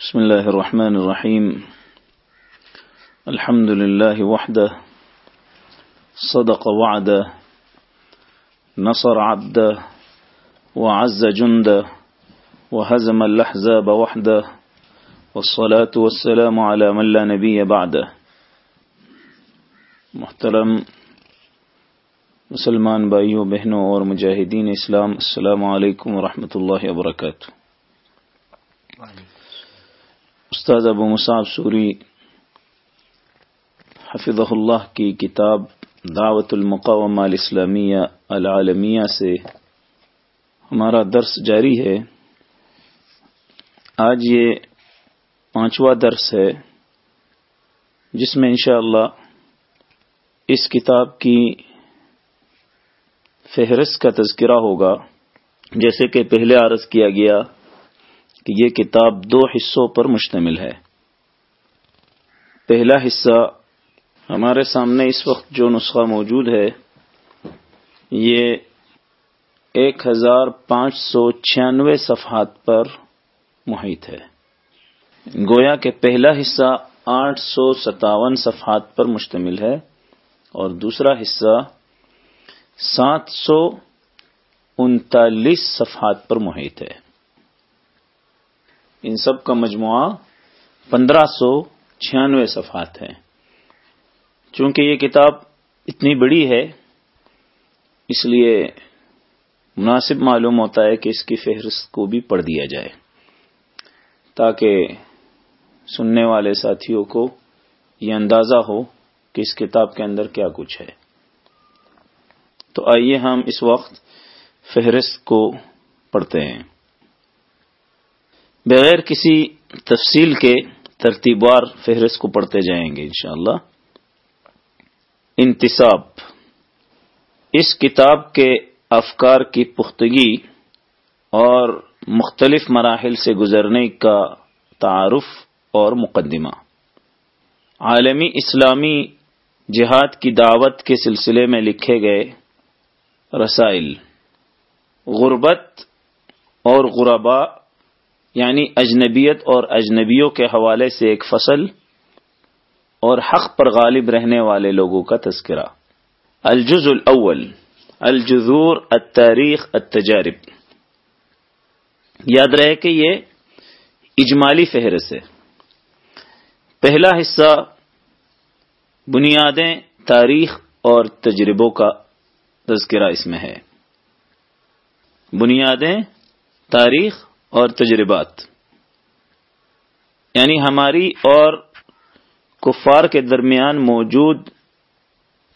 بسم الله الرحمن الرحيم. الحمد لله وحده. صدق وعده. نصر عبده. وعز جنده. وهزم الأحزاب وحده. والصلاة والسلام على من لا نبي بعده. محترم مسلمان بھائیوں، بہنوں اور مجاہدین اسلام، السلام علیکم ورحمۃ اللہ وبرکاتہ. استاد ابو مصعب سوری حفظ اللہ کی کتاب دعوت المقامہ الاسلامیہ العالمیہ سے ہمارا درس جاری ہے۔ آج یہ پانچواں درس ہے جس میں انشاءاللہ اس کتاب کی فہرست کا تذکرہ ہوگا۔ جیسے کہ پہلے عرض کیا گیا یہ کتاب دو حصوں پر مشتمل ہے۔ پہلا حصہ ہمارے سامنے اس وقت جو نسخہ موجود ہے، یہ ایک ہزار پانچ سو چھیانوے صفحات پر محیط ہے۔ گویا کہ پہلا حصہ آٹھ سو ستاون صفحات پر مشتمل ہے اور دوسرا حصہ سات سو انتالیس صفحات پر محیط ہے۔ ان سب کا مجموعہ پندرہ سو چھیانوے صفحات ہیں۔ چونکہ یہ کتاب اتنی بڑی ہے، اس لیے مناسب معلوم ہوتا ہے کہ اس کی فہرست کو بھی پڑھ دیا جائے۔ تاکہ سننے والے ساتھیوں کو یہ اندازہ ہو کہ اس کتاب کے اندر کیا کچھ ہے۔ تو آئیے ہم اس وقت فہرست کو پڑھتے ہیں۔ بغیر کسی تفصیل کے ترتیبوار فہرست کو پڑھتے جائیں گے انشاءاللہ۔ انتصاب۔ اس کتاب کے افکار کی پختگی اور مختلف مراحل سے گزرنے کا تعارف اور مقدمہ۔ عالمی اسلامی جہاد کی دعوت کے سلسلے میں لکھے گئے رسائل۔ غربت اور غربا یعنی اجنبیت اور اجنبیوں کے حوالے سے ایک فصل اور حق پر غالب رہنے والے لوگوں کا تذکرہ۔ الجز الاول، الجذور، التاریخ، التجارب۔ یاد رہے کہ یہ اجمالی فہرست ہے۔ پہلا حصہ بنیادیں، تاریخ اور تجربوں کا تذکرہ اس میں ہے۔ بنیادیں، تاریخ اور تجربات۔ یعنی ہماری اور کفار کے درمیان موجود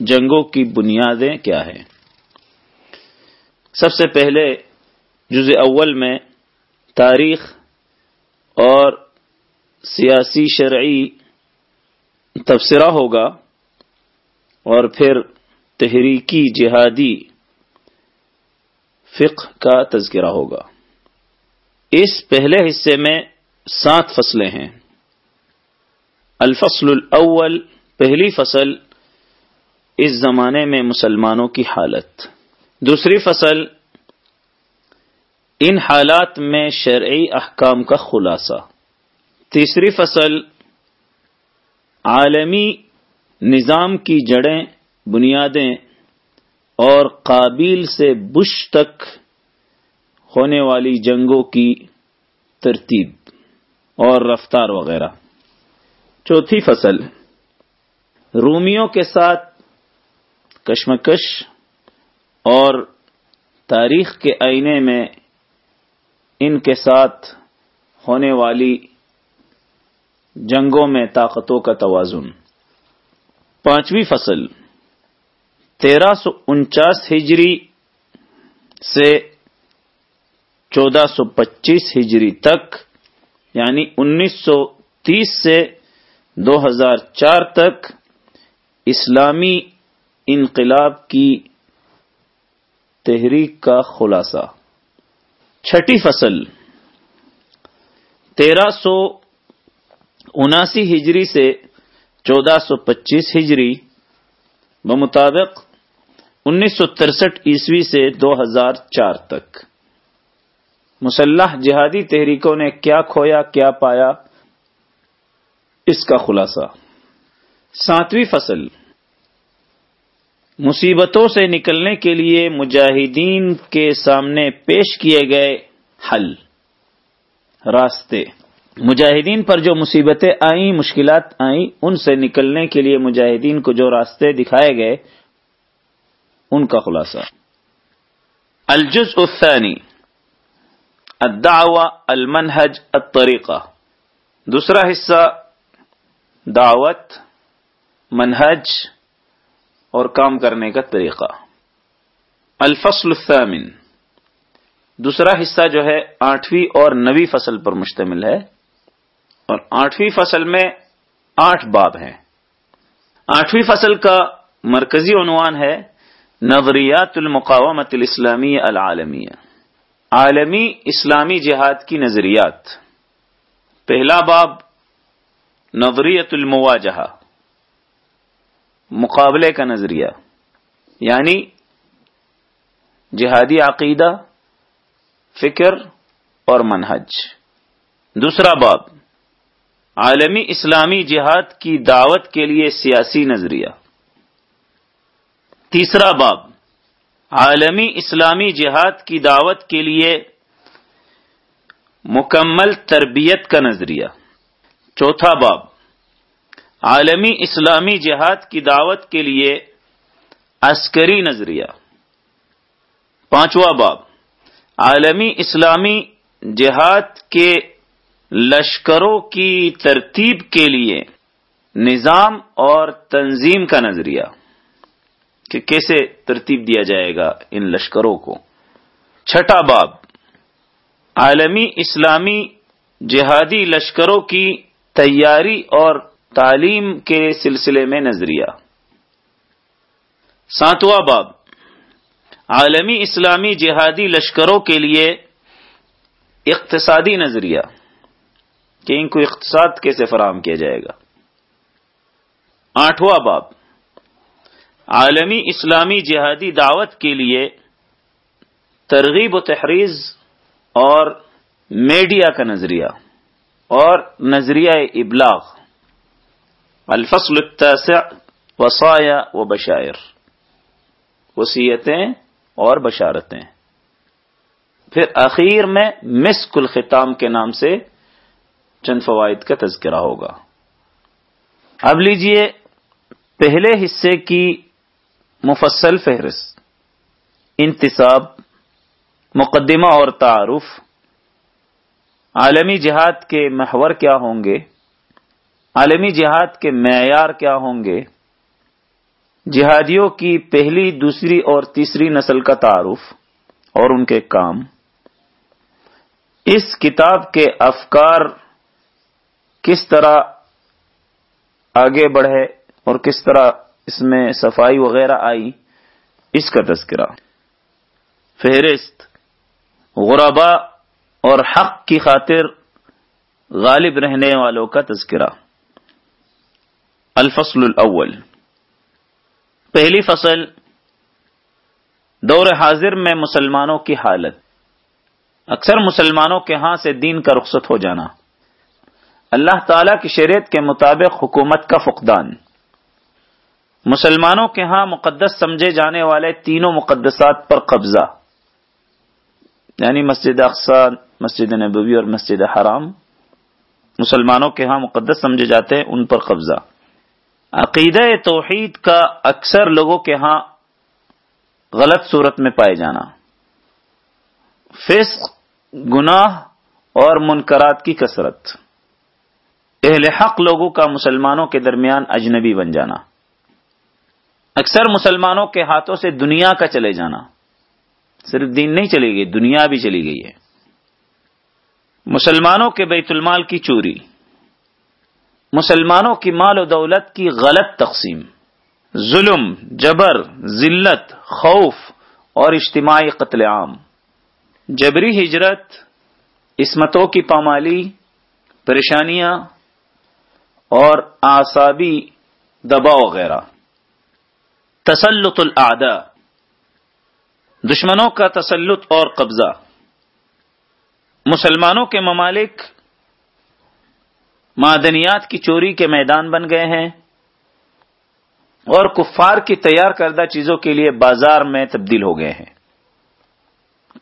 جنگوں کی بنیادیں کیا ہیں۔ سب سے پہلے جز اول میں تاریخ اور سیاسی شرعی تبصرہ ہوگا اور پھر تحریکی جہادی فقہ کا تذکرہ ہوگا۔ اس پہلے حصے میں سات فصلیں ہیں۔ الفصل الاول، پہلی فصل اس زمانے میں مسلمانوں کی حالت۔ دوسری فصل، ان حالات میں شرعی احکام کا خلاصہ۔ تیسری فصل، عالمی نظام کی جڑیں، بنیادیں اور قابل سے بش تک ہونے والی جنگوں کی ترتیب اور رفتار وغیرہ۔ چوتھی فصل، رومیوں کے ساتھ کشمکش اور تاریخ کے آئینے میں ان کے ساتھ ہونے والی جنگوں میں طاقتوں کا توازن۔ پانچویں فصل، تیرہ سو انچاس ہجری سے چودہ سو پچیس ہجری تک یعنی انیس سو تیس سے دو ہزار چار تک اسلامی انقلاب کی تحریک کا خلاصہ۔ چھٹی فصل۔ تیرہ سو اناسی ہجری سے چودہ سو پچیس ہجری بمطابق انیس سو ترسٹھ عیسوی سے دو ہزار چار تک۔ مسلح جہادی تحریکوں نے کیا کھویا، کیا پایا؟ اس کا خلاصہ۔ ساتویں فصل۔ مصیبتوں سے نکلنے کے لیے مجاہدین کے سامنے پیش کیے گئے حل۔ راستے۔ مجاہدین پر جو مصیبتیں آئیں، مشکلات آئیں، ان سے نکلنے کے لیے مجاہدین کو جو راستے دکھائے گئے، ان کا خلاصہ۔ الجز الثانی۔ الدعوة المنہج الطریقہ دوسرا حصہ، دعوت، منہج اور کام کرنے کا طریقہ. الفصل الثامن. دوسرا حصہ جو ہے، آٹھویں اور نویں فصل پر مشتمل ہے. اور آٹھویں فصل میں آٹھ باب ہیں. آٹھویں فصل کا مرکزی عنوان ہے، نظریات المقامت الاسلامی العالمیہ. عالمی اسلامی جہاد کی نظریات۔ پہلا باب نظریت المواجہ مقابلے کا نظریہ یعنی جہادی عقیدہ، فکر اور منہج۔ دوسرا باب، عالمی اسلامی جہاد کی دعوت کے لیے سیاسی نظریہ۔ تیسرا باب عالمی اسلامی جہاد کی دعوت کے لیے مکمل تربیت کا نظریہ۔ چوتھا باب۔ عالمی اسلامی جہاد کی دعوت کے لیے عسکری نظریہ۔ پانچواں باب۔ عالمی اسلامی جہاد کے لشکروں کی ترتیب کے لیے نظام اور تنظیم کا نظریہ۔ کہ کیسے ترتیب دیا جائے گا ان لشکروں کو۔ چھٹا باب، عالمی اسلامی جہادی لشکروں کی تیاری اور تعلیم کے سلسلے میں نظریہ۔ ساتواں باب، عالمی اسلامی جہادی لشکروں کے لیے اقتصادی نظریہ، کہ ان کو اقتصاد کیسے فراہم کیا جائے گا۔ آٹھواں باب عالمی اسلامی جہادی دعوت کے لیے ترغیب و تحریض اور میڈیا کا نظریہ اور نظریہ ابلاغ، الفصل التاسع، وصایا و بشائر وسیعتیں اور بشارتیں۔ پھر اخیر میں مسک الختام کے نام سے چند فوائد کا تذکرہ ہوگا۔ اب لیجیے پہلے حصے کی مفصل فہرست، انتصاب، مقدمہ اور تعارف۔ عالمی جہاد کے محور کیا ہوں گے؟ عالمی جہاد کے معیار کیا ہوں گے؟ جہادیوں کی پہلی، دوسری اور تیسری نسل کا تعارف اور ان کے کام۔ اس کتاب کے افکار کس طرح آگے بڑھے اور کس طرح اس میں صفائی وغیرہ آئی، اس کا تذکرہ۔ فہرست غربا اور حق کی خاطر غالب رہنے والوں کا تذکرہ۔ الفصل الاول۔ پہلی فصل، دور حاضر میں مسلمانوں کی حالت۔ اکثر مسلمانوں کے ہاں سے دین کا رخصت ہو جانا۔ اللہ تعالی کی شریعت کے مطابق حکومت کا فقدان۔ مسلمانوں کے ہاں مقدس سمجھے جانے والے تینوں مقدسات پر قبضہ۔ یعنی مسجد اقسا مسجد نبوی اور مسجد حرام۔ مسلمانوں کے ہاں مقدس سمجھے جاتے ہیں، ان پر قبضہ۔ عقیدہ توحید کا اکثر لوگوں کے ہاں غلط صورت میں پائے جانا۔ فسق، گناہ اور منکرات کی کثرت۔ اہل حق لوگوں کا مسلمانوں کے درمیان اجنبی بن جانا۔ اکثر مسلمانوں کے ہاتھوں سے دنیا کا چلے جانا صرف دین نہیں چلی گئی، دنیا بھی چلی گئی ہے۔ مسلمانوں کے بیت المال کی چوری، مسلمانوں کی مال و دولت کی غلط تقسیم، ظلم، جبر، ذلت، خوف اور اجتماعی قتل عام۔ جبری ہجرت، عصمتوں کی پامالی، پریشانیاں اور آسابی دباؤ وغیرہ۔ تسلط الاعداء، دشمنوں کا تسلط اور قبضہ، مسلمانوں کے ممالک معدنیات کی چوری کے میدان بن گئے ہیں اور کفار کی تیار کردہ چیزوں کے لیے بازار میں تبدیل ہو گئے ہیں۔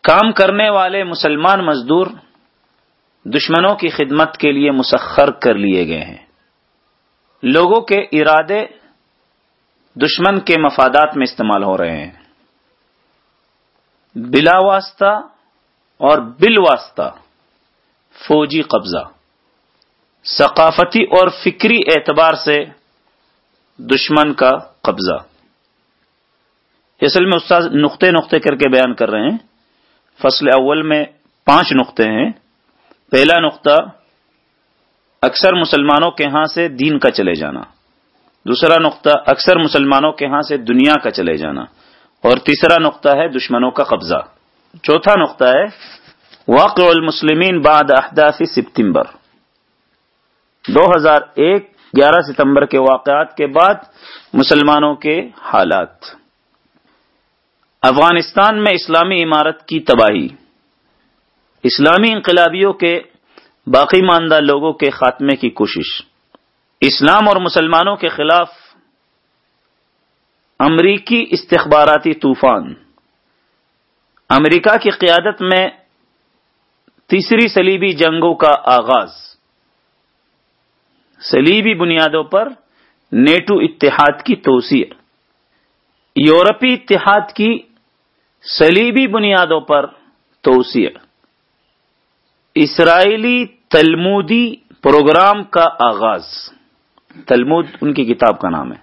کام کرنے والے مسلمان مزدور دشمنوں کی خدمت کے لیے مسخر کر لیے گئے ہیں۔ لوگوں کے ارادے دشمن کے مفادات میں استعمال ہو رہے ہیں۔ بلا واسطہ اور بل واسطہ فوجی قبضہ۔ ثقافتی اور فکری اعتبار سے دشمن کا قبضہ۔ اصل میں استاد نقطے نقطے کر کے بیان کر رہے ہیں۔ فصل اول میں پانچ نقطے ہیں۔ پہلا نقطہ، اکثر مسلمانوں کے ہاں سے دین کا چلے جانا۔ دوسرا نقطہ، اکثر مسلمانوں کے ہاں سے دنیا کا چلے جانا۔ اور تیسرا نقطہ ہے دشمنوں کا قبضہ۔ چوتھا نقطہ ہے، واقع المسلمین بعد احداث سپتمبر دو ہزار ایک، گیارہ ستمبر کے واقعات کے بعد مسلمانوں کے حالات۔ افغانستان میں اسلامی عمارت کی تباہی۔ اسلامی انقلابیوں کے باقی ماندہ لوگوں کے خاتمے کی کوشش۔ اسلام اور مسلمانوں کے خلاف امریکی استخباراتی طوفان۔ امریکہ کی قیادت میں تیسری سلیبی جنگوں کا آغاز۔ سلیبی بنیادوں پر نیٹو اتحاد کی توسیع۔ یورپی اتحاد کی سلیبی بنیادوں پر توسیع۔ اسرائیلی تلمودی پروگرام کا آغاز۔ تلمود ان کی کتاب کا نام ہے۔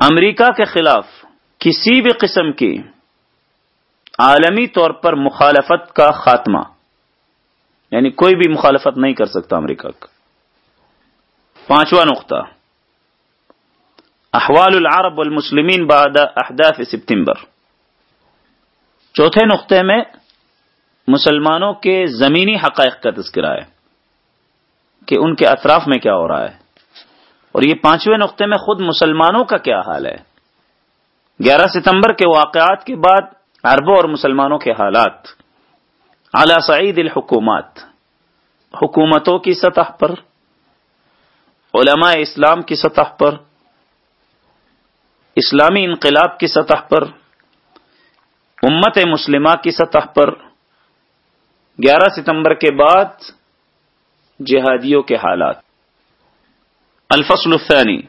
امریکہ کے خلاف کسی بھی قسم کی عالمی طور پر مخالفت کا خاتمہ یعنی کوئی بھی مخالفت نہیں کر سکتا امریکہ کا۔ پانچواں نقطہ۔ احوال العرب والمسلمین بعد احداث سپتمبر۔ چوتھے نقطے میں مسلمانوں کے زمینی حقائق کا تذکرہ ہے کہ ان کے اطراف میں کیا ہو رہا ہے۔ اور یہ پانچویں نقطے میں خود مسلمانوں کا کیا حال ہے؟ گیارہ ستمبر کے واقعات کے بعد عربوں اور مسلمانوں کے حالات۔ اعلی سعید الحکومات، حکومتوں کی سطح پر، علماء اسلام کی سطح پر، اسلامی انقلاب کی سطح پر، امت مسلمہ کی سطح پر۔ گیارہ ستمبر کے بعد جہادیوں کے حالات۔ الفصل الثانی۔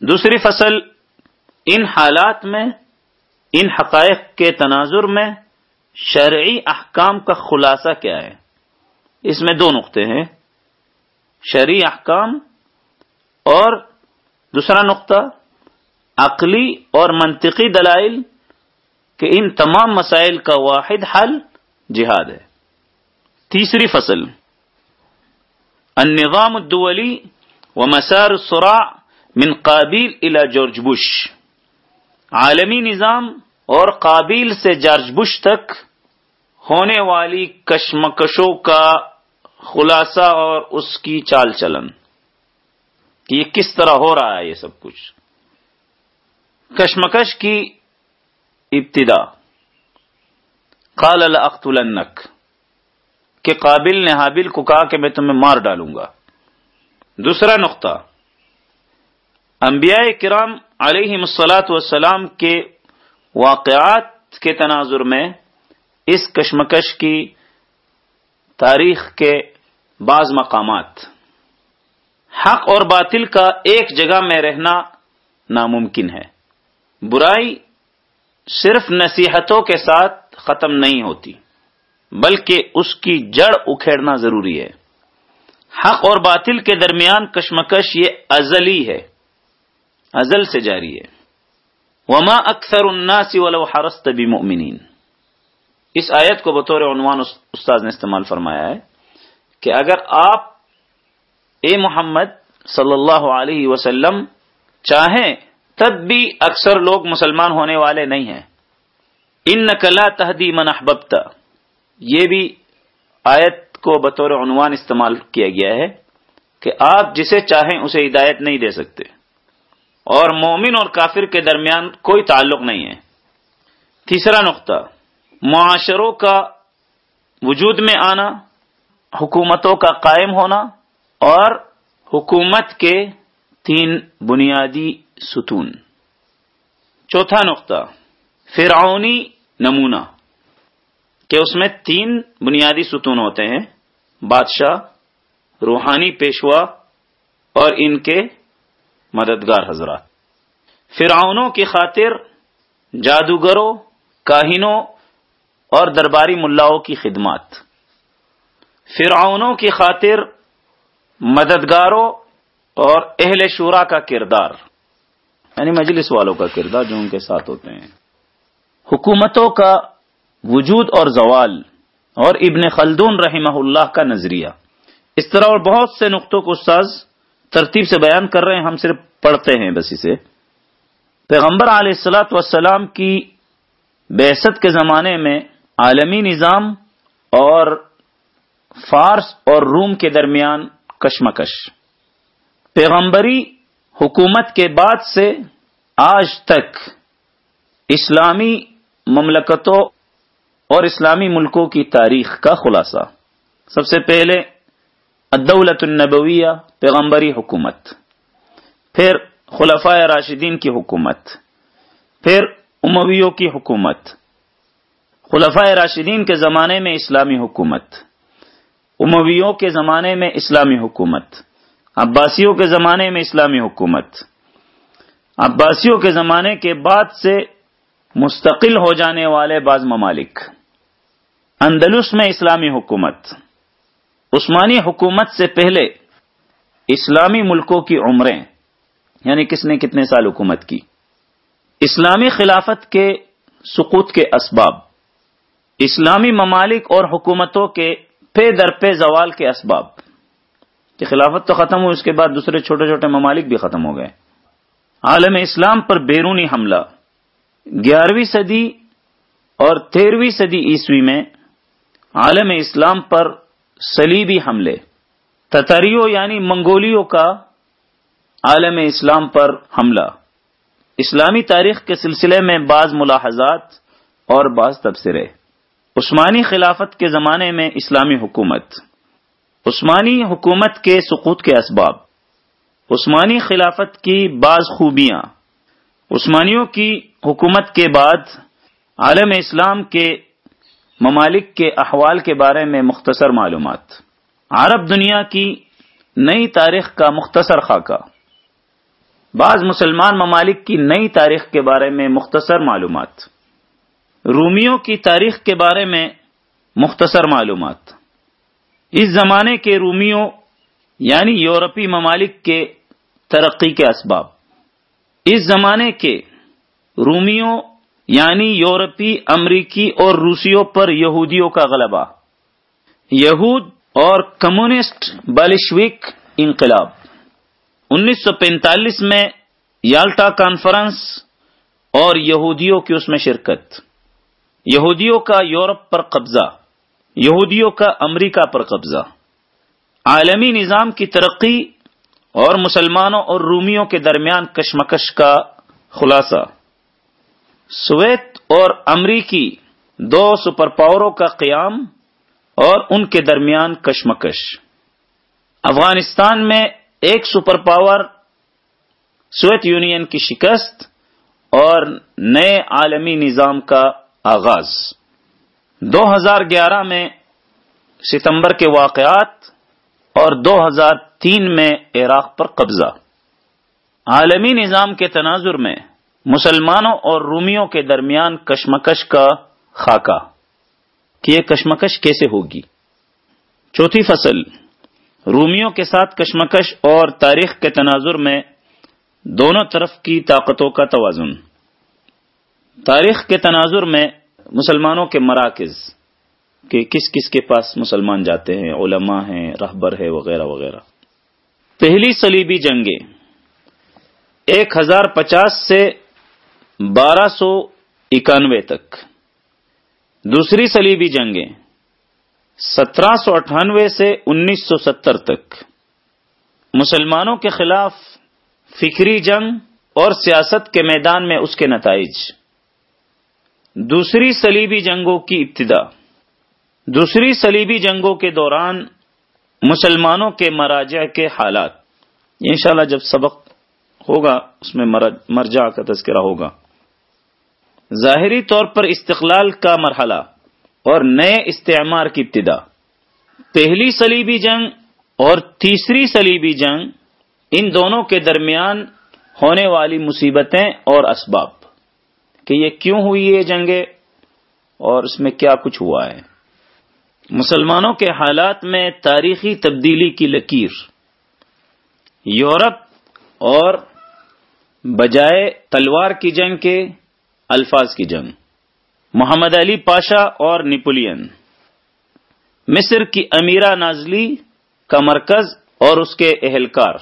دوسری فصل، ان حالات میں، ان حقائق کے تناظر میں شرعی احکام کا خلاصہ کیا ہے۔ اس میں دو نقطے ہیں، شرعی احکام اور دوسرا نقطہ، عقلی اور منطقی دلائل کہ ان تمام مسائل کا واحد حل جہاد ہے۔ تیسری فصل، النظام الدولی و مسار من قابل الى جارج بش. عالمی نظام اور قابل سے جارج بش تک ہونے والی کشمکشوں کا خلاصہ اور اس کی چال چلن. کہ یہ کس طرح ہو رہا ہے یہ سب کچھ؟ کشمکش کی ابتدا. قال لاقتلنک کہ قابل نے حابل کو کہا کہ میں تمہیں مار ڈالوں گا. دوسرا نقطہ۔ انبیاء کرام علیہ مسلاط والسلام کے واقعات کے تناظر میں اس کشمکش کی تاریخ کے بعض مقامات۔ حق اور باطل کا ایک جگہ میں رہنا ناممکن ہے۔ برائی صرف نصیحتوں کے ساتھ ختم نہیں ہوتی، بلکہ اس کی جڑ اکھیڑنا ضروری ہے۔ حق اور باطل کے درمیان کشمکش یہ ازلی ہے، ازل سے جاری ہے۔ وما اکثر الناس ولو حرست بمؤمنین اس آیت کو بطور عنوان استاد نے استعمال فرمایا ہے کہ اگر آپ اے محمد صلی اللہ علیہ وسلم چاہیں، تب بھی اکثر لوگ مسلمان ہونے والے نہیں ہیں۔ ان نقلا تحدی منحبتا یہ بھی آیت کو بطور عنوان استعمال کیا گیا ہے کہ آپ جسے چاہیں اسے ہدایت نہیں دے سکتے۔ اور مومن اور کافر کے درمیان کوئی تعلق نہیں ہے۔ تیسرا نقطہ، معاشروں کا وجود میں آنا، حکومتوں کا قائم ہونا اور حکومت کے تین بنیادی ستون۔ چوتھا نقطہ، فرعونی نمونہ، کہ اس میں تین بنیادی ستون ہوتے ہیں۔ بادشاہ، روحانی پیشوا اور ان کے مددگار حضرات۔ فرعونوں کی خاطر جادوگروں، کاہنوں اور درباری ملاؤں کی خدمات۔ فرعونوں کی خاطر مددگاروں اور اہل شورا کا کردار۔ یعنی مجلس والوں کا کردار جو ان کے ساتھ ہوتے ہیں۔ حکومتوں کا وجود اور زوال۔ اور ابن خلدون رحمہ اللہ کا نظریہ۔ اس طرح اور بہت سے نقطوں کو استاذ ترتیب سے بیان کر رہے ہیں، ہم صرف پڑھتے ہیں بس اسے۔ پیغمبر علیہ السلاۃ وسلام کی بحثت کے زمانے میں عالمی نظام اور فارس اور روم کے درمیان کشمکش۔ پیغمبری حکومت کے بعد سے آج تک اسلامی مملکتوں اور اسلامی ملکوں کی تاریخ کا خلاصہ۔ سب سے پہلے الدولت النبویہ، پیغمبری حکومت۔ پھر خلفۂ راشدین کی حکومت۔ پھر امویوں کی حکومت۔ خلفۂ راشدین کے زمانے میں اسلامی حکومت۔ امویوں کے زمانے میں اسلامی حکومت۔ عباسیوں کے زمانے میں اسلامی حکومت۔ عباسیوں کے زمانے کے بعد سے مستقل ہو جانے والے بعض ممالک۔ اندلس میں اسلامی حکومت۔ عثمانی حکومت سے پہلے اسلامی ملکوں کی عمریں یعنی کس نے کتنے سال حکومت کی؟ اسلامی خلافت کے سقوط کے اسباب، اسلامی ممالک اور حکومتوں کے پے در پے زوال کے اسباب۔ کہ خلافت تو ختم ہوئی، اس کے بعد دوسرے چھوٹے چھوٹے ممالک بھی ختم ہو گئے۔ عالم اسلام پر بیرونی حملہ۔ گیارہویں صدی اور تیرہویں صدی عیسوی میں عالم اسلام پر سلیبی حملے۔ تتریوں یعنی منگولیوں کا عالم اسلام پر حملہ۔ اسلامی تاریخ کے سلسلے میں بعض ملاحظات اور بعض تبصرے۔ عثمانی خلافت کے زمانے میں اسلامی حکومت۔ عثمانی حکومت کے سقوط کے اسباب۔ عثمانی خلافت کی بعض خوبیاں۔ عثمانیوں کی حکومت کے بعد عالم اسلام کے ممالک کے احوال کے بارے میں مختصر معلومات۔ عرب دنیا کی نئی تاریخ کا مختصر خاکہ۔ بعض مسلمان ممالک کی نئی تاریخ کے بارے میں مختصر معلومات۔ رومیوں کی تاریخ کے بارے میں مختصر معلومات۔ اس زمانے کے رومیوں یعنی یورپی ممالک کے ترقی کے اسباب۔ اس زمانے کے رومیوں یعنی یورپی، امریکی اور روسیوں پر یہودیوں کا غلبہ۔ یہود اور کمیونسٹ بالشوک انقلاب۔ انیس سو پینتالیس میں یالٹا کانفرنس اور یہودیوں کی اس میں شرکت۔ یہودیوں کا یورپ پر قبضہ، یہودیوں کا امریکہ پر قبضہ۔ عالمی نظام کی ترقی اور مسلمانوں اور رومیوں کے درمیان کشمکش کا خلاصہ۔ سویت اور امریکی دو سپر پاوروں کا قیام اور ان کے درمیان کشمکش۔ افغانستان میں ایک سپر پاور سویت یونین کی شکست اور نئے عالمی نظام کا آغاز۔ دو ہزار گیارہ میں ستمبر کے واقعات اور دو ہزار تین میں عراق پر قبضہ۔ عالمی نظام کے تناظر میں مسلمانوں اور رومیوں کے درمیان کشمکش کا خاکہ۔ کہ یہ کشمکش کیسے ہوگی؟ چوتھی فصل۔ رومیوں کے ساتھ کشمکش اور تاریخ کے تناظر میں دونوں طرف کی طاقتوں کا توازن۔ تاریخ کے تناظر میں مسلمانوں کے مراکز، کہ کس کس کے پاس مسلمان جاتے ہیں، علماء ہیں، رہبر ہے وغیرہ وغیرہ۔ پہلی سلیبی جنگیں۔ ایک ہزار پچاس سے بارہ سو اکانوے تک۔ دوسری سلیبی جنگیں۔ سترہ سو اٹھانوے سے انیس سو ستر تک۔ مسلمانوں کے خلاف فکری جنگ اور سیاست کے میدان میں اس کے نتائج۔ دوسری سلیبی جنگوں کی ابتدا۔ دوسری سلیبی جنگوں کے دوران مسلمانوں کے مراجع کے حالات۔ انشاءاللہ جب سبق ہوگا، اس میں مرجع کا تذکرہ ہوگا۔ ظاہری طور پر استقلال کا مرحلہ اور نئے استعمار کی ابتدا۔ پہلی صلیبی جنگ اور تیسری صلیبی جنگ ان دونوں کے درمیان ہونے والی مصیبتیں اور اسباب کہ یہ کیوں ہوئی یہ جنگیں اور اس میں کیا کچھ ہوا ہے۔ مسلمانوں کے حالات میں تاریخی تبدیلی کی لکیر۔ یورپ اور بجائے تلوار کی جنگ کے الفاظ کی جنگ۔ محمد علی پاشا اور نیپولین۔ مصر کی امیرہ نازلی کا مرکز اور اس کے اہلکار۔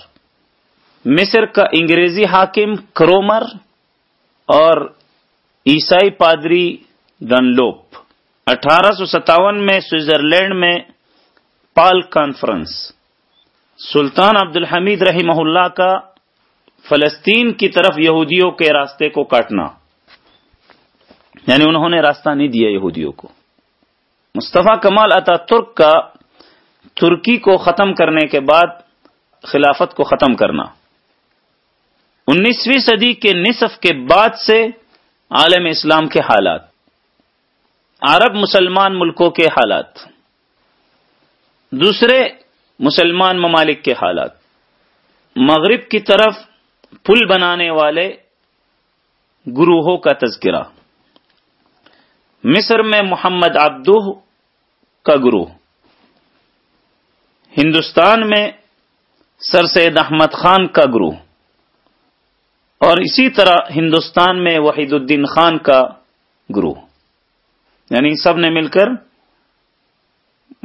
مصر کا انگریزی حاکم کرومر اور عیسائی پادری ڈنلوپ اٹھارہ سو ستاون میں سوئٹزرلینڈ میں پال کانفرنس۔ سلطان عبد الحمید رحمہ اللہ کا فلسطین کی طرف یہودیوں کے راستے کو کاٹنا۔ یعنی انہوں نے راستہ نہیں دیا یہودیوں کو۔ مصطفیٰ کمال اتا ترک کا ترکی کو ختم کرنے کے بعد خلافت کو ختم کرنا۔ انیسویں صدی کے نصف کے بعد سے عالم اسلام کے حالات۔ عرب مسلمان ملکوں کے حالات۔ دوسرے مسلمان ممالک کے حالات۔ مغرب کی طرف پل بنانے والے گروہوں کا تذکرہ۔ مصر میں محمد عبدو کا گروہ، ہندوستان میں سر سید احمد خان کا گروہ، اور اسی طرح ہندوستان میں وحید الدین خان کا گروہ۔ یعنی سب نے مل کر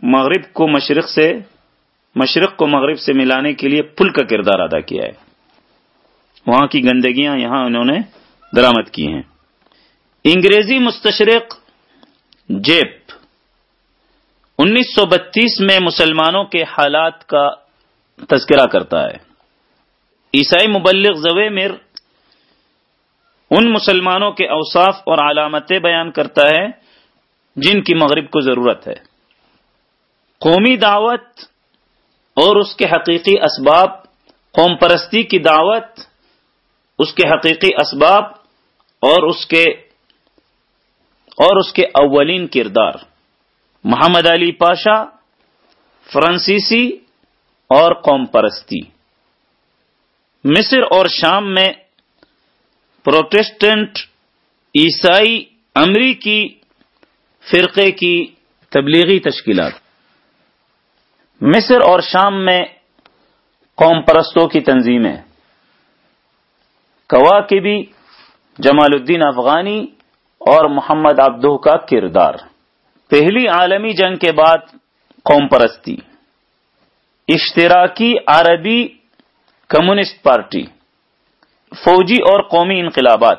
مغرب کو مشرق سے، مشرق کو مغرب سے ملانے کے لیے پل کا کردار ادا کیا ہے۔ وہاں کی گندگیاں یہاں انہوں نے درامد کی ہیں۔ انگریزی مستشرق جیپ انیس سو بتیس میں مسلمانوں کے حالات کا تذکرہ کرتا ہے۔ عیسائی مبلغ زوے مر ان مسلمانوں کے اوصاف اور علامتیں بیان کرتا ہے جن کی مغرب کو ضرورت ہے۔ قومی دعوت اور اس کے حقیقی اسباب، قوم پرستی کی دعوت، اس کے حقیقی اسباب اور اس کے اور اس کے اولین کردار، محمد علی پاشا، فرانسیسی اور قوم پرستی۔ مصر اور شام میں پروٹیسٹنٹ عیسائی امریکی فرقے کی تبلیغی تشکیلات۔ مصر اور شام میں قوم پرستوں کی تنظیمیں۔ کوا کے بھی جمال الدین افغانی اور محمد عبدو کا کردار۔ پہلی عالمی جنگ کے بعد قوم پرستی۔ اشتراکی عربی کمیونسٹ پارٹی۔ فوجی اور قومی انقلابات۔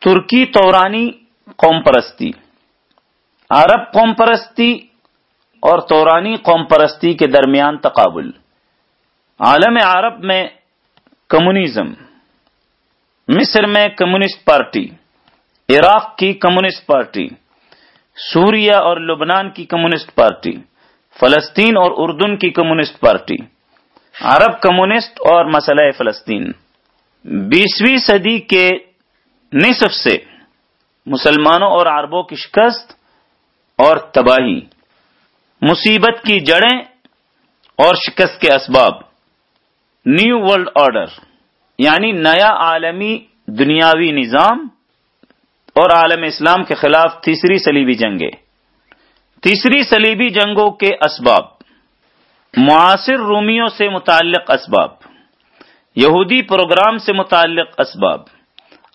ترکی تورانی قوم پرستی۔ عرب قوم پرستی اور تورانی قوم پرستی کے درمیان تقابل۔ عالم عرب میں کمیونزم مصر میں کمیونسٹ پارٹی۔ عراق کی کمیونسٹ پارٹی سوریا اور لبنان کی کمیونسٹ پارٹی، فلسطین اور اردن کی کمیونسٹ پارٹی، عرب کمیونسٹ اور مسئلہ فلسطین۔ بیسویں صدی کے نصف سے مسلمانوں اور عربوں کی شکست اور تباہی، مصیبت کی جڑیں اور شکست کے اسباب۔ نیو ورلڈ آرڈر یعنی نیا عالمی دنیاوی نظام۔ اور عالم اسلام کے خلاف تیسری سلیبی جنگیں۔ تیسری سلیبی جنگوں کے اسباب۔ معاصر رومیوں سے متعلق اسباب۔ یہودی پروگرام سے متعلق اسباب۔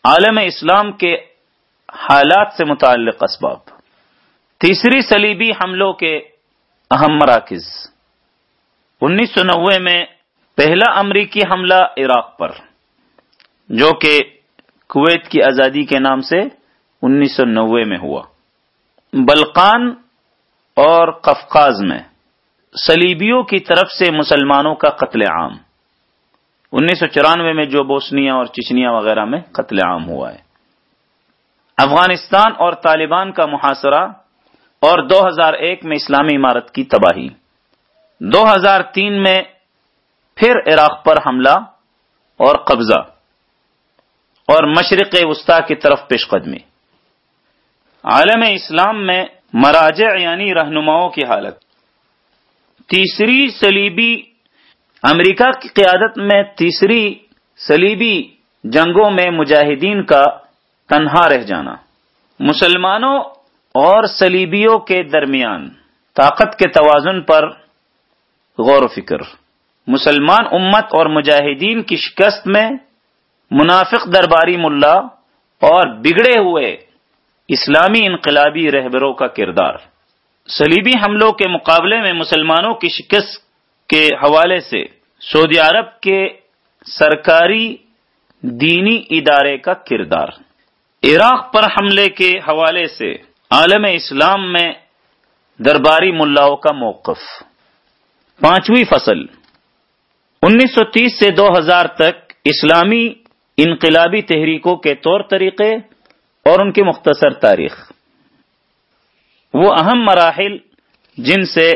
عالم اسلام کے حالات سے متعلق اسباب۔ تیسری سلیبی حملوں کے اہم مراکز۔ انیس سو نوے میں پہلا امریکی حملہ عراق پر، جو کہ کویت کی آزادی کے نام سے انیس سو نوے میں ہوا۔ بلقان اور قفقاز میں سلیبیوں کی طرف سے مسلمانوں کا قتل عام۔ انیس سو چورانوے میں جو بوسنیا اور چچنیا وغیرہ میں قتل عام ہوا ہے۔ افغانستان اور طالبان کا محاصرہ اور دو ہزار ایک میں اسلامی عمارت کی تباہی۔ دو ہزار تین میں پھر عراق پر حملہ اور قبضہ اور مشرق وسطی کی طرف پیش قدمی۔ عالم اسلام میں مراجع یعنی رہنماؤں کی حالت۔ تیسری سلیبی امریکہ کی قیادت میں تیسری سلیبی جنگوں میں مجاہدین کا تنہا رہ جانا۔ مسلمانوں اور سلیبیوں کے درمیان طاقت کے توازن پر غور و فکر۔ مسلمان امت اور مجاہدین کی شکست میں منافق درباری ملا اور بگڑے ہوئے اسلامی انقلابی رہبروں کا کردار۔ سلیبی حملوں کے مقابلے میں مسلمانوں کی شکست کے حوالے سے سعودی عرب کے سرکاری دینی ادارے کا کردار۔ عراق پر حملے کے حوالے سے عالم اسلام میں درباری ملاؤں کا موقف۔ پانچویں فصل۔ انیس سو تیس سے دو ہزار تک اسلامی انقلابی تحریکوں کے طور طریقے اور ان کی مختصر تاریخ۔ وہ اہم مراحل جن سے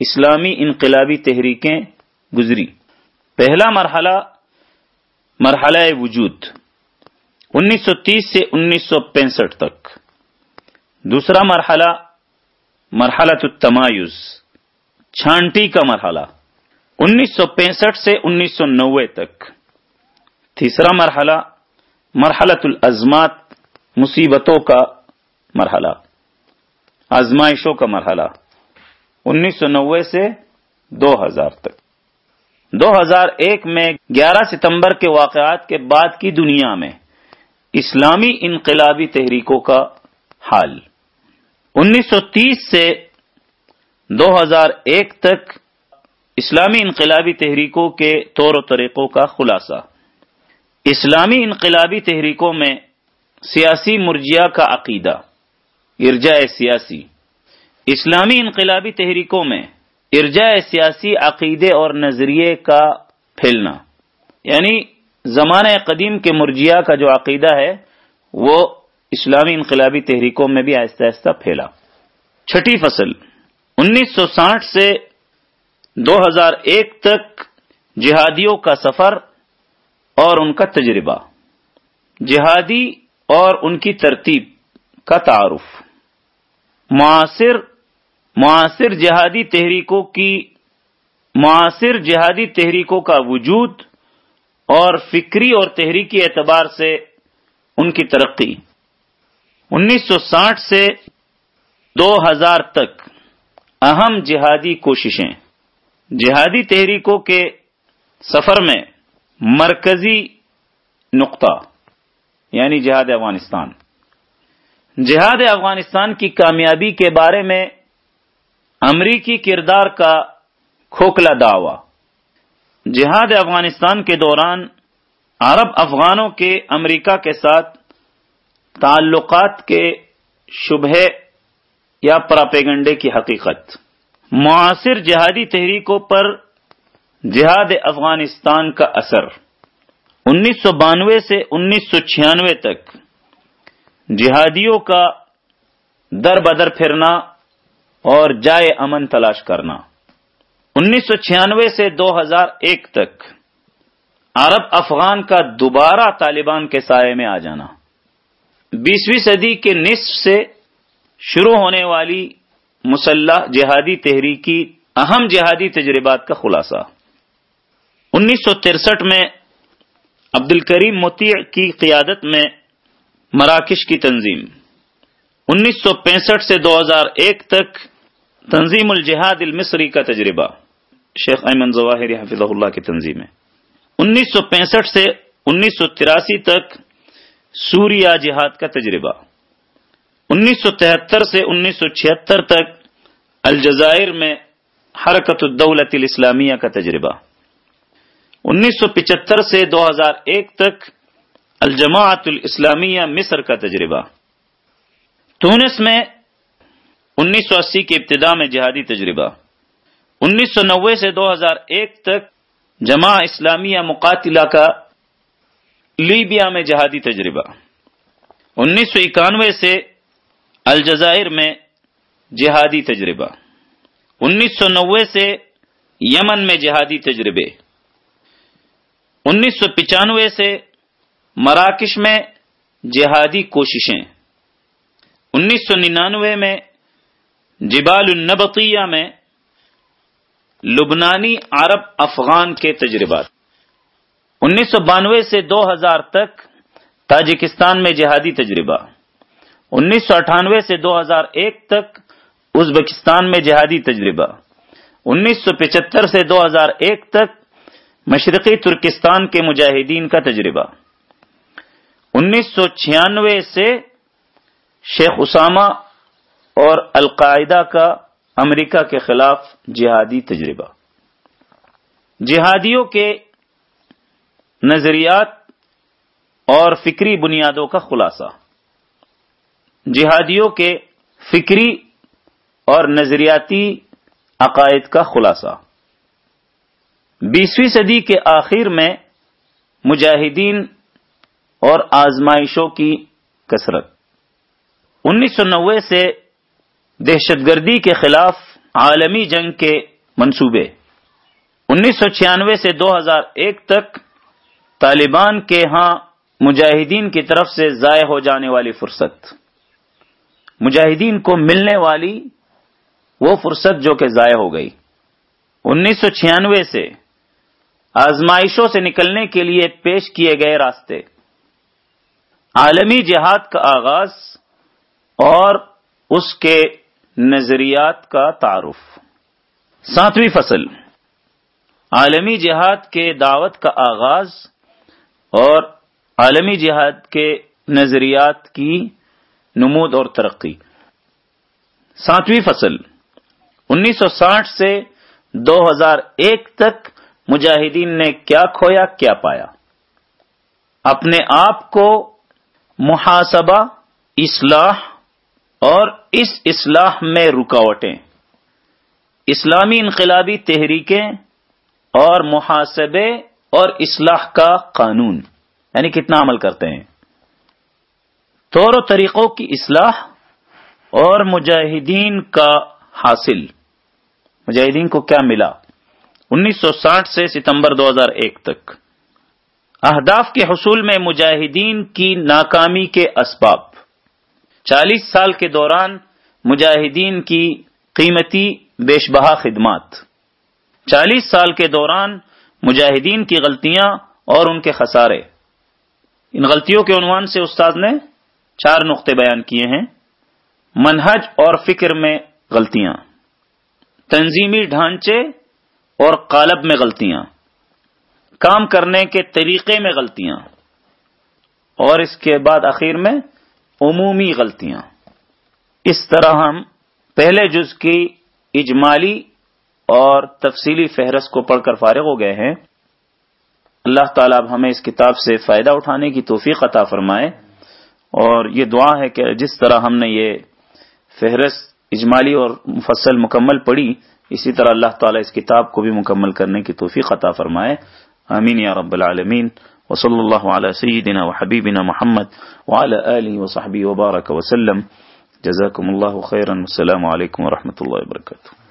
اسلامی انقلابی تحریکیں گزری۔ پہلا مرحلہ مرحلہ وجود، انیس سو تیس سے انیس سو پینسٹھ تک۔ دوسرا مرحلہ مرحلہ التمایز، چھانٹی کا مرحلہ، انیس سو پینسٹھ سے انیس سو نوے تک۔ تیسرا مرحلہ مرحلت الازمات مصیبتوں کا مرحلہ، آزمائشوں کا مرحلہ۔ انیس سو نوے سے دو ہزار تک۔ دو ہزار ایک میں گیارہ ستمبر کے واقعات کے بعد کی دنیا میں اسلامی انقلابی تحریکوں کا حال۔ انیس سو تیس سے دو ہزار ایک تک اسلامی انقلابی تحریکوں کے طور و طریقوں کا خلاصہ۔ اسلامی انقلابی تحریکوں میں سیاسی مرجیا کا عقیدہ۔ ارجاء سیاسی۔ اسلامی انقلابی تحریکوں میں ارجاء سیاسی عقیدے اور نظریے کا پھیلنا۔ یعنی زمانہ قدیم کے مرجیا کا جو عقیدہ ہے، وہ اسلامی انقلابی تحریکوں میں بھی آہستہ آہستہ پھیلا۔ چھٹی فصل۔ انیس سو ساٹھ سے دو ہزار ایک تک جہادیوں کا سفر اور ان کا تجربہ۔ جہادی اور ان کی ترتیب کا تعارف۔ معاصر معاصر جہادی تحریکوں کی، معاصر جہادی تحریکوں کا وجود اور فکری اور تحریکی اعتبار سے ان کی ترقی۔ انیس سو ساٹھ سے دو ہزار تک اہم جہادی کوششیں، جہادی تحریکوں کے سفر میں مرکزی نقطہ۔ یعنی جہاد افغانستان۔ جہاد افغانستان کی کامیابی کے بارے میں امریکی کردار کا کھوکھلا دعوی۔ جہاد افغانستان کے دوران عرب افغانوں کے امریکہ کے ساتھ تعلقات کے شبہ یا پراپیگنڈے کی حقیقت۔ معاصر جہادی تحریکوں پر جہاد افغانستان کا اثر۔ انیس سو بانوے سے انیس سو چھیانوے تک جہادیوں کا در بدر پھرنا اور جائے امن تلاش کرنا۔ انیس سو چھیانوے سے دو ہزار ایک تک عرب افغان کا دوبارہ طالبان کے سائے میں آ جانا۔ بیسویں صدی کے نصف سے شروع ہونے والی مسلح جہادی تحریکی اہم جہادی تجربات کا خلاصہ۔ انیس سو ترسٹھ میں عبد الکریم متی کی قیادت میں مراکش کی تنظیم۔ انیس سو پینسٹھ سے دو ہزار ایک تک تنظیم الجہاد المصری کا تجربہ۔ شیخ ایمن ظواہر حفظ اللہ کی تنظیم ہے۔ انیس سو پینسٹھ سے انیس سو تراسی تک سوریا جہاد کا تجربہ۔ انیس سو تہتر سے انیس سو چھہتر تک الجزائر میں حرکت الدولت الاسلامیہ کا تجربہ۔ انیس سو پچہتر سے دو ہزار ایک تک الجماعت الاسلامیہ مصر کا تجربہ۔ تونس میں انیس سو اسی کی ابتدا میں جہادی تجربہ۔ انیس سو نوے سے دو ہزار ایک تک جماع اسلامیہ مقاتلہ کا لیبیا میں جہادی تجربہ۔ انیس سو اکانوے سے الجزائر میں جہادی تجربہ۔ انیس سو نوے سے یمن میں جہادی تجربے۔ انیس سو پچانوے سے مراکش میں جہادی کوششیں۔ انیس سو ننانوے میں جبال النبطیہ میں لبنانی عرب افغان کے تجربات۔ انیس سو بانوے سے دو ہزار تک تاجکستان میں جہادی تجربہ۔ انیس سو اٹھانوے سے دو ہزار ایک تک ازبکستان میں جہادی تجربہ۔ انیس سو پچہتر سے دو ہزار ایک تک مشرقی ترکستان کے مجاہدین کا تجربہ۔ انیس سو چھیانوے سے شیخ اسامہ اور القاعدہ کا امریکہ کے خلاف جہادی تجربہ۔ جہادیوں کے نظریات اور فکری بنیادوں کا خلاصہ۔ جہادیوں کے فکری اور نظریاتی عقائد کا خلاصہ۔ بیسویں صدی کے آخر میں مجاہدین اور آزمائشوں کی کثرت۔ انیس سو نوے سے دہشت گردی کے خلاف عالمی جنگ کے منصوبے۔ انیس سو چھیانوے سے دو ہزار ایک تک طالبان کے ہاں مجاہدین کی طرف سے ضائع ہو جانے والی فرصت۔ مجاہدین کو ملنے والی وہ فرصت جو کہ ضائع ہو گئی۔ انیس سو چھیانوے سے آزمائشوں سے نکلنے کے لیے پیش کیے گئے راستے۔ عالمی جہاد کا آغاز اور اس کے نظریات کا تعارف۔ ساتویں فصل۔ عالمی جہاد کے دعوت کا آغاز اور عالمی جہاد کے نظریات کی نمود اور ترقی۔ ساتویں فصل۔ انیس سو ساٹھ سے دو ہزار ایک تک مجاہدین نے کیا کھویا، کیا پایا۔ اپنے آپ کو محاسبہ، اصلاح اور اس اصلاح میں رکاوٹیں۔ اسلامی انقلابی تحریکیں اور محاسبے اور اصلاح کا قانون۔ یعنی کتنا عمل کرتے ہیں۔ طور و طریقوں کی اصلاح اور مجاہدین کا حاصل۔ مجاہدین کو کیا ملا؟ انیس سو ساٹھ سے ستمبر دو ہزار ایک تک۔ اہداف کے حصول میں مجاہدین کی ناکامی کے اسباب۔ چالیس سال کے دوران مجاہدین کی قیمتی بیش بہا خدمات۔ چالیس سال کے دوران مجاہدین کی غلطیاں اور ان کے خسارے۔ ان غلطیوں کے عنوان سے استاد نے چار نقطے بیان کیے ہیں۔ منہج اور فکر میں غلطیاں۔ تنظیمی ڈھانچے اور قالب میں غلطیاں، کام کرنے کے طریقے میں غلطیاں، اور اس کے بعد آخر میں عمومی غلطیاں۔ اس طرح ہم پہلے جز کی اجمالی اور تفصیلی فہرست کو پڑھ کر فارغ ہو گئے ہیں۔ اللہ تعالیٰ اب ہمیں اس کتاب سے فائدہ اٹھانے کی توفیق عطا فرمائے۔ اور یہ دعا ہے کہ جس طرح ہم نے یہ فہرست اجمالی اور مفصل مکمل پڑھی اسی طرح اللہ تعالیٰ اس کتاب کو بھی مکمل کرنے کی توفیق عطا فرمائے۔ آمین یا رب العالمین۔ وصلی اللہ علیہ سیدنا و حبیبنا محمد وعلى و صحبی وبارک وسلم۔ جزاکم اللہ خیرا۔ السلام علیکم رحمۃ اللہ وبرکاتہ۔